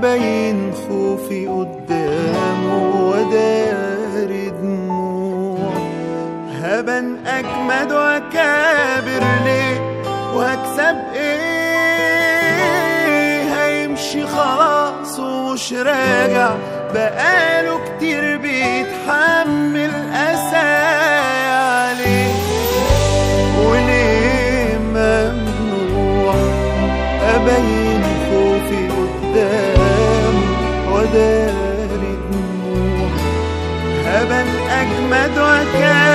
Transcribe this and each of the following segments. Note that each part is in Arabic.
أبين خوفي قدامه وداري دموع. هبن أجمد وأكابر ليه وهكسب إيه؟ هيمشي خلاص ومش راجع. بقاله كتير بيتحمل I don't care.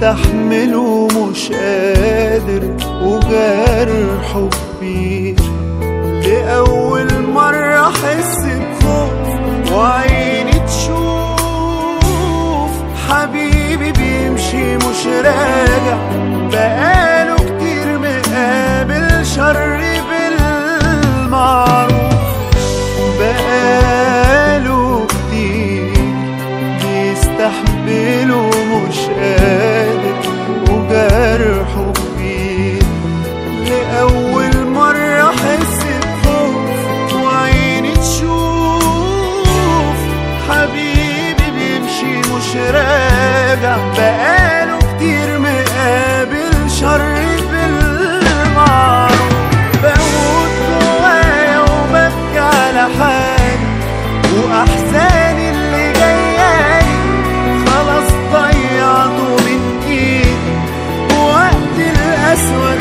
تحمله مش قادر وجرحه كبير لأول مرة حس جدع بقاله كتير مقابل شر بالمعروف بموت جوايا وببكي على حالي وأحزاني اللي جايالي. خلاص ضيعته من إيدي وقت الأسود